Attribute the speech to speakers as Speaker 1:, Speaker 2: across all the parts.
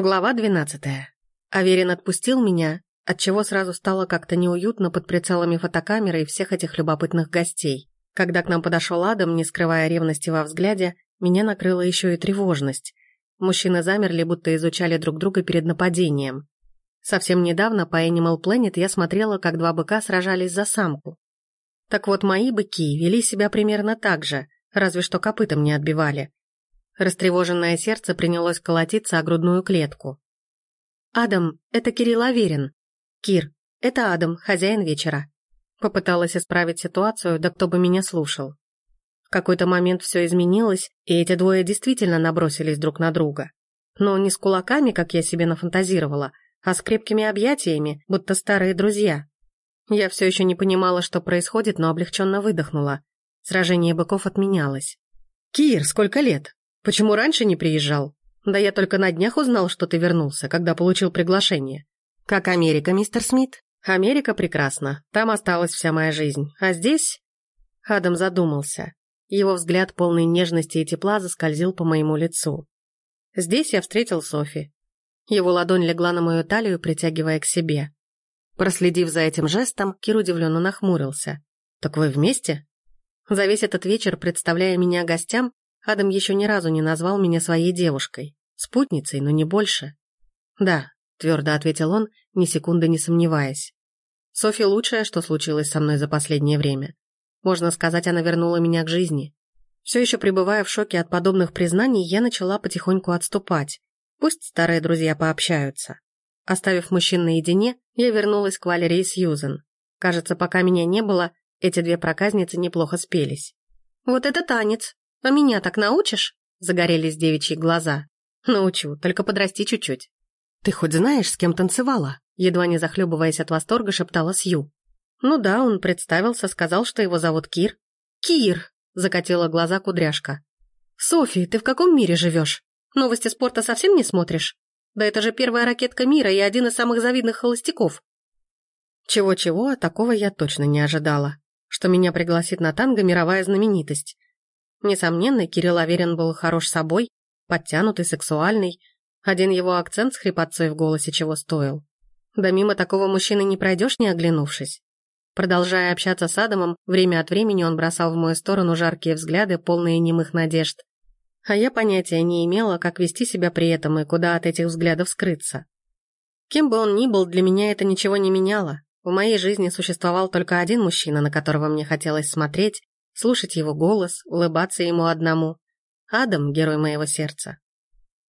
Speaker 1: Глава двенадцатая. Аверин отпустил меня, отчего сразу стало как-то неуютно под прицелами фотокамеры и всех этих любопытных гостей. Когда к нам подошел Адам, не скрывая ревности во взгляде, меня накрыла еще и тревожность. Мужчины замерли, будто изучали друг друга перед нападением. Совсем недавно по Animal Planet я смотрела, как два быка сражались за самку. Так вот, мои быки вели себя примерно так же, разве что копытом не отбивали. Растревоженное сердце принялось колотиться о грудную клетку. «Адам, это Кирилл Аверин. Кир, это Адам, хозяин вечера». Попыталась исправить ситуацию, да кто бы меня слушал. В какой-то момент все изменилось, и эти двое действительно набросились друг на друга. Но не с кулаками, как я себе нафантазировала, а с крепкими объятиями, будто старые друзья. Я все еще не понимала, что происходит, но облегченно выдохнула. Сражение быков отменялось. «Кир, сколько лет?» Почему раньше не приезжал? Да я только на днях узнал, что ты вернулся, когда получил приглашение. Как Америка, мистер Смит? Америка прекрасна. Там осталась вся моя жизнь. А здесь... Адам задумался. Его взгляд, полный нежности и тепла, заскользил по моему лицу. Здесь я встретил Софи. Его ладонь легла на мою талию, притягивая к себе. Проследив за этим жестом, Кир удивленно нахмурился. «Так вы вместе?» За весь этот вечер, представляя меня гостям, Адам еще ни разу не назвал меня своей девушкой. Спутницей, но не больше. «Да», — твердо ответил он, ни секунды не сомневаясь. «Софи лучшее, что случилось со мной за последнее время. Можно сказать, она вернула меня к жизни. Все еще пребывая в шоке от подобных признаний, я начала потихоньку отступать. Пусть старые друзья пообщаются. Оставив мужчин наедине, я вернулась к Валерии Сьюзен. Кажется, пока меня не было, эти две проказницы неплохо спелись. «Вот это танец!» «А меня так научишь?» — загорелись девичьи глаза. «Научу, только подрасти чуть-чуть». «Ты хоть знаешь, с кем танцевала?» Едва не захлебываясь от восторга, шептала Сью. «Ну да, он представился, сказал, что его зовут Кир». «Кир!» — закатила глаза кудряшка. «Софи, ты в каком мире живешь? Новости спорта совсем не смотришь? Да это же первая ракетка мира и один из самых завидных холостяков». Чего-чего, а такого я точно не ожидала. Что меня пригласит на танго мировая знаменитость. Несомненно, Кирилл Аверин был хорош собой, подтянутый, сексуальный. Один его акцент с хрипотцой в голосе чего стоил. Да мимо такого мужчины не пройдешь, не оглянувшись. Продолжая общаться с Адамом, время от времени он бросал в мою сторону жаркие взгляды, полные немых надежд. А я понятия не имела, как вести себя при этом и куда от этих взглядов скрыться. Кем бы он ни был, для меня это ничего не меняло. В моей жизни существовал только один мужчина, на которого мне хотелось смотреть, слушать его голос, улыбаться ему одному. Адам — герой моего сердца.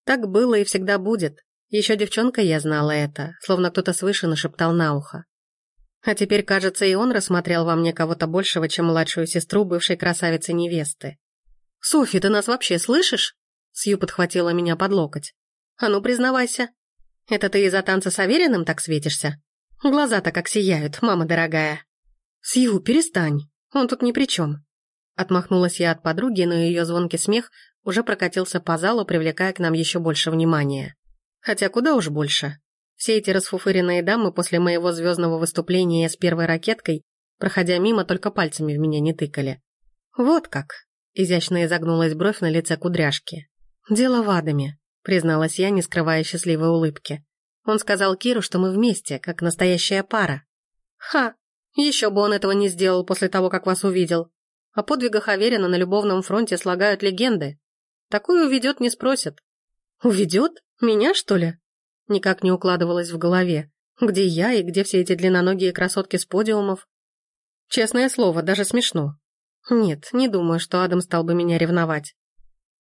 Speaker 1: Так было и всегда будет. Еще девчонка я знала это, словно кто-то свыше нашептал на ухо. А теперь, кажется, и он рассмотрел во мне кого-то большего, чем младшую сестру бывшей красавицы-невесты. «Софи, ты нас вообще слышишь?» Сью подхватила меня под локоть. «А ну, признавайся. Это ты из-за танца с Авериным так светишься? Глаза-то как сияют, мама дорогая». «Сью, перестань. Он тут ни при чем. Отмахнулась я от подруги, но ее звонкий смех уже прокатился по залу, привлекая к нам еще больше внимания. Хотя куда уж больше. Все эти расфуфыренные дамы после моего звездного выступления с первой ракеткой, проходя мимо, только пальцами в меня не тыкали. «Вот как!» — изящно изогнулась бровь на лице кудряшки. «Дело в Адаме», — призналась я, не скрывая счастливой улыбки. Он сказал Киру, что мы вместе, как настоящая пара. «Ха! Еще бы он этого не сделал после того, как вас увидел. О подвигах Аверина на любовном фронте слагают легенды. Такую уведет, не спросят. Уведет? Меня, что ли? Никак не укладывалось в голове. Где я и где все эти длинноногие красотки с подиумов? Честное слово, даже смешно. Нет, не думаю, что Адам стал бы меня ревновать.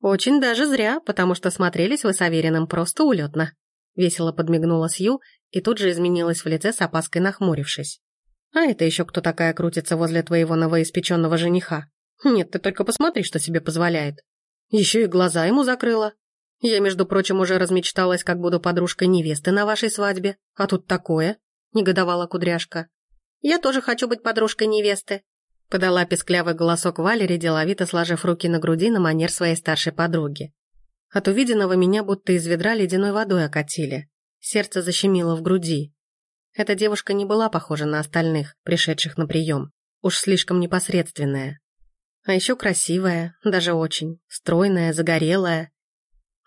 Speaker 1: Очень даже зря, потому что смотрелись вы с Авериным просто улетно. Весело подмигнула Сью и тут же изменилась в лице с опаской нахмурившись. А это еще кто такая крутится возле твоего новоиспеченного жениха? Нет, ты только посмотри, что себе позволяет. Еще и глаза ему закрыла. Я, между прочим, уже размечталась, как буду подружкой невесты на вашей свадьбе. А тут такое, негодовала кудряшка. Я тоже хочу быть подружкой невесты. Подала песклявый голосок Валери, деловито сложив руки на груди на манер своей старшей подруги. От увиденного меня будто из ведра ледяной водой окатили. Сердце защемило в груди. Эта девушка не была похожа на остальных, пришедших на прием. Уж слишком непосредственная. А еще красивая, даже очень, стройная, загорелая.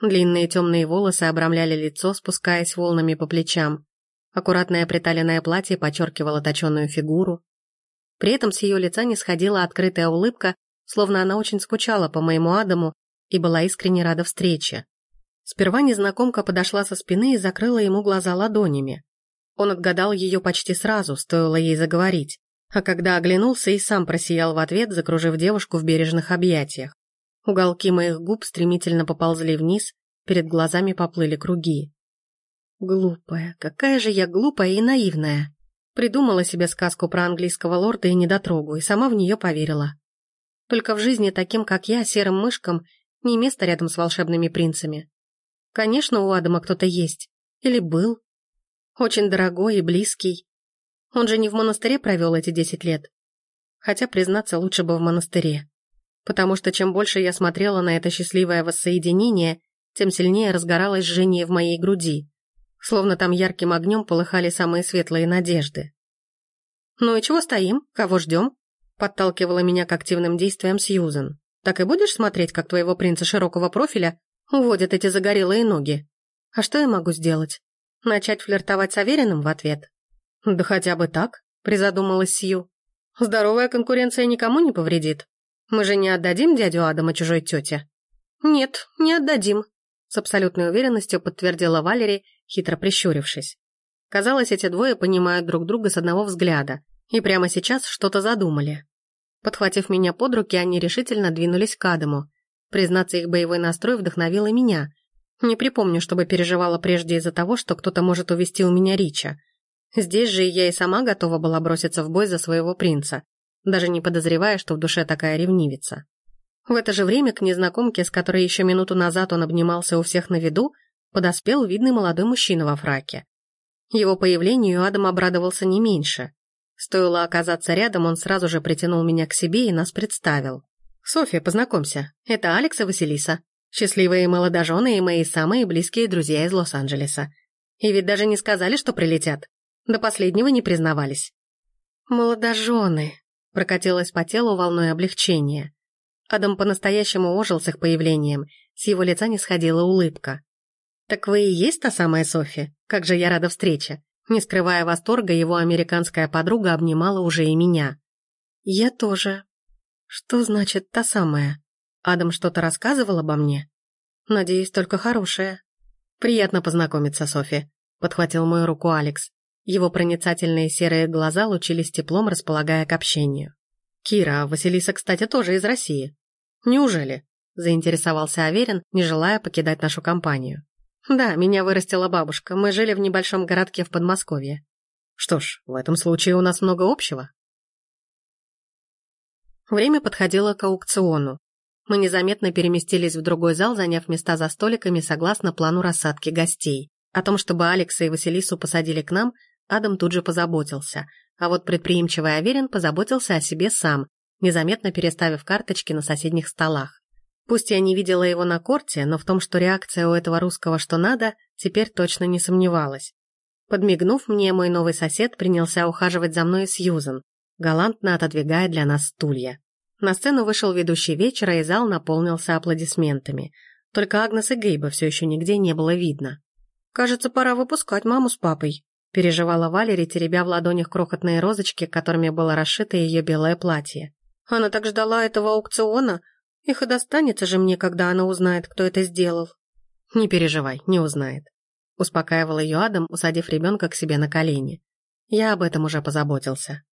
Speaker 1: Длинные темные волосы обрамляли лицо, спускаясь волнами по плечам. Аккуратное приталенное платье подчеркивало точеную фигуру. При этом с ее лица не сходила открытая улыбка, словно она очень скучала по моему Адаму и была искренне рада встрече. Сперва незнакомка подошла со спины и закрыла ему глаза ладонями. Он отгадал ее почти сразу, стоило ей заговорить, а когда оглянулся и сам просиял в ответ, закружив девушку в бережных объятиях. Уголки моих губ стремительно поползли вниз, перед глазами поплыли круги. Глупая, какая же я глупая и наивная. Придумала себе сказку про английского лорда и недотрогу, и сама в нее поверила. Только в жизни таким, как я, серым мышкам, не место рядом с волшебными принцами. Конечно, у Адама кто-то есть. Или был. Очень дорогой и близкий. Он же не в монастыре провел эти десять лет. Хотя, признаться, лучше бы в монастыре. Потому что чем больше я смотрела на это счастливое воссоединение, тем сильнее разгоралось жжение в моей груди. Словно там ярким огнем полыхали самые светлые надежды. «Ну и чего стоим? Кого ждем?» Подталкивала меня к активным действиям Сьюзен. «Так и будешь смотреть, как твоего принца широкого профиля уводят эти загорелые ноги? А что я могу сделать? Начать флиртовать с Авериным в ответ?» «Да хотя бы так», — призадумалась Сью. «Здоровая конкуренция никому не повредит. Мы же не отдадим дядю Адама чужой тете?» «Нет, не отдадим», — с абсолютной уверенностью подтвердила Валери, хитро прищурившись. Казалось, эти двое понимают друг друга с одного взгляда и прямо сейчас что-то задумали. Подхватив меня под руки, они решительно двинулись к Адаму. Признаться, их боевой настрой вдохновил и меня. Не припомню, чтобы переживала прежде из-за того, что кто-то может увести у меня Рича. Здесь же я и сама готова была броситься в бой за своего принца, даже не подозревая, что в душе такая ревнивица. В это же время к незнакомке, с которой еще минуту назад он обнимался у всех на виду, подоспел видный молодой мужчина во фраке. Его появлению Адам обрадовался не меньше. Стоило оказаться рядом, он сразу же притянул меня к себе и нас представил. «Софья, познакомься, это Алекс и Василиса, счастливые молодожены и мои самые близкие друзья из Лос-Анджелеса. И ведь даже не сказали, что прилетят. До последнего не признавались». «Молодожены», — прокатилось по телу волной облегчения. Адам по-настоящему ожил с их появлением, с его лица не сходила улыбка. «Так вы и есть та самая Софи? Как же я рада встрече!» Не скрывая восторга, его американская подруга обнимала уже и меня. «Я тоже. Что значит «та самая»? Адам что-то рассказывал обо мне? Надеюсь, только хорошее. Приятно познакомиться, Софи», — подхватил мою руку Алекс. Его проницательные серые глаза лучились теплом, располагая к общению. «Кира, Василиса, кстати, тоже из России. Неужели?» — заинтересовался Аверин, не желая покидать нашу компанию. Да, меня вырастила бабушка. Мы жили в небольшом городке в Подмосковье. Что ж, в этом случае у нас много общего. Время подходило к аукциону. Мы незаметно переместились в другой зал, заняв места за столиками согласно плану рассадки гостей. О том, чтобы Алекса и Василису посадили к нам, Адам тут же позаботился, а вот предприимчивый Аверин позаботился о себе сам, незаметно переставив карточки на соседних столах. Пусть я не видела его на корте, но в том, что реакция у этого русского что надо, теперь точно не сомневалась. Подмигнув мне, мой новый сосед принялся ухаживать за мной Сьюзен, галантно отодвигая для нас стулья. На сцену вышел ведущий вечера, и зал наполнился аплодисментами. Только Агнес и Гейба все еще нигде не было видно. «Кажется, пора выпускать маму с папой», переживала Валери, теребя в ладонях крохотные розочки, которыми было расшито ее белое платье. «Она так ждала этого аукциона, их и достанется же мне, когда она узнает, кто это сделал. Не переживай, не узнает. Успокаивал ее Адам, усадив ребенка к себе на колени. Я об этом уже позаботился.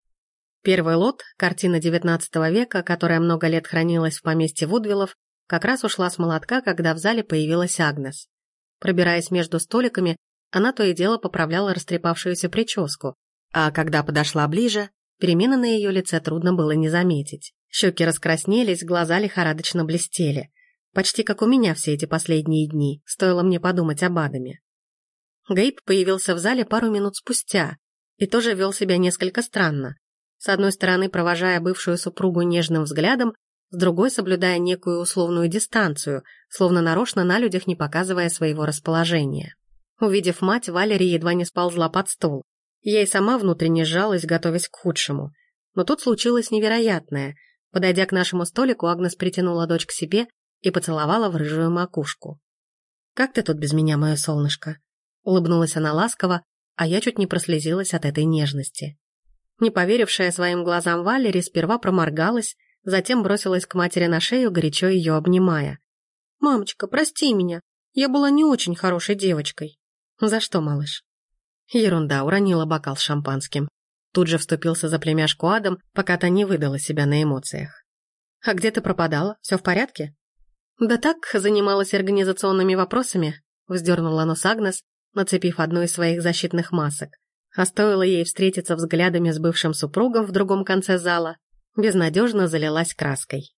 Speaker 1: Первый лот, картина XIX века, которая много лет хранилась в поместье Вудвиллов, как раз ушла с молотка, когда в зале появилась Агнес. Пробираясь между столиками, она то и дело поправляла растрепавшуюся прическу, а когда подошла ближе, перемены на ее лице трудно было не заметить. Щеки раскраснелись, глаза лихорадочно блестели. Почти как у меня все эти последние дни, стоило мне подумать об Адаме. Гейб появился в зале пару минут спустя и тоже вел себя несколько странно. С одной стороны, провожая бывшую супругу нежным взглядом, с другой соблюдая некую условную дистанцию, словно нарочно на людях не показывая своего расположения. Увидев мать, Валерия едва не сползла под стол. И сама внутренне сжалась, готовясь к худшему. Но тут случилось невероятное – Подойдя к нашему столику, Агнес притянула дочь к себе и поцеловала в рыжую макушку. «Как ты тут без меня, мое солнышко?» Улыбнулась она ласково, а я чуть не прослезилась от этой нежности. Не поверившая своим глазам Валери сперва проморгалась, затем бросилась к матери на шею, горячо ее обнимая. «Мамочка, прости меня, я была не очень хорошей девочкой». «За что, малыш?» Ерунда, уронила бокал с шампанским. Тут же вступился за племяшку Адам, пока та не выдала себя на эмоциях. «А где ты пропадала? Все в порядке?» «Да так, занималась организационными вопросами», вздернула нос Агнес, нацепив одну из своих защитных масок. А стоило ей встретиться взглядами с бывшим супругом в другом конце зала, безнадежно залилась краской.